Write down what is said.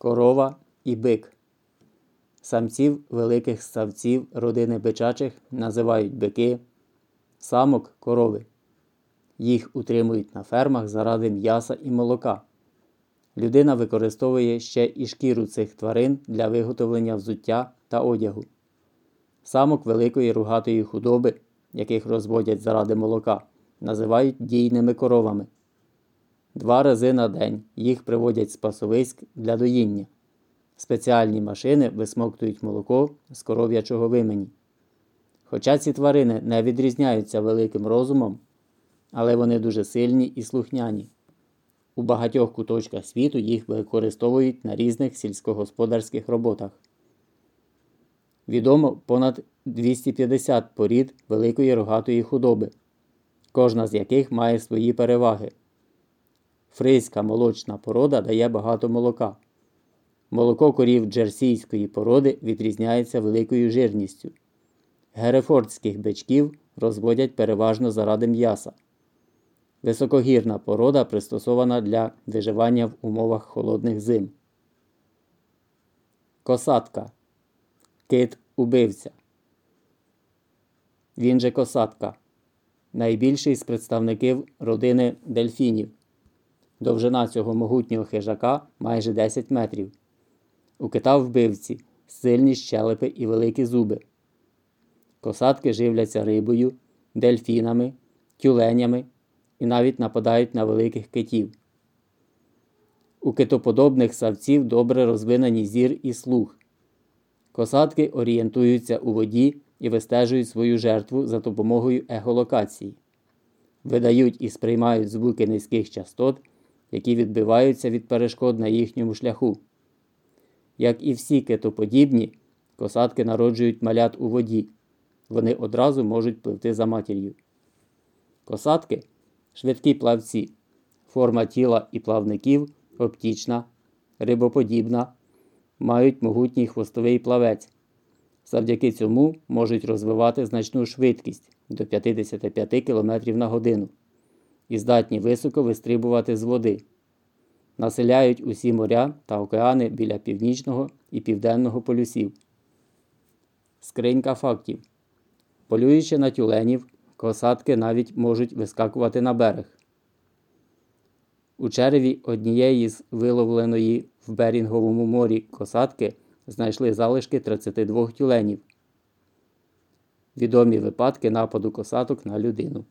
корова і бик. Самців великих ставців родини бичачих називають бики, самок корови. Їх утримують на фермах заради м'яса і молока. Людина використовує ще і шкіру цих тварин для виготовлення взуття та одягу. Самок великої ругатої худоби, яких розводять заради молока, називають дійними коровами. Два рази на день їх приводять з пасовиськ для доїння. Спеціальні машини висмоктують молоко з коров'ячого вимені. Хоча ці тварини не відрізняються великим розумом, але вони дуже сильні і слухняні. У багатьох куточках світу їх використовують на різних сільськогосподарських роботах. Відомо понад 250 порід великої рогатої худоби, кожна з яких має свої переваги. Фризька молочна порода дає багато молока. Молоко корів джерсійської породи відрізняється великою жирністю. Герефордських бичків розводять переважно заради м'яса. Високогірна порода пристосована для виживання в умовах холодних зим. Косатка. Кит убивця. Він же косатка. Найбільший з представників родини дельфінів. Довжина цього могутнього хижака майже 10 метрів. У кита вбивці сильні щелепи і великі зуби. Косатки живляться рибою, дельфінами, тюленями і навіть нападають на великих китів. У китоподобних савців добре розвинені зір і слух. Косатки орієнтуються у воді і вистежують свою жертву за допомогою ехолокації, видають і сприймають звуки низьких частот, які відбиваються від перешкод на їхньому шляху. Як і всі китоподібні, косатки народжують малят у воді. Вони одразу можуть пливти за матір'ю. Косатки швидкі плавці, форма тіла і плавників оптічна, рибоподібна, мають могутній хвостовий плавець. Завдяки цьому можуть розвивати значну швидкість до 55 км на годину і здатні високо вистрибувати з води. Населяють усі моря та океани біля північного і південного полюсів. Скринька фактів. Полюючи на тюленів, косатки навіть можуть вискакувати на берег. У череві однієї з виловленої в Берінговому морі косатки знайшли залишки 32 тюленів. Відомі випадки нападу косаток на людину.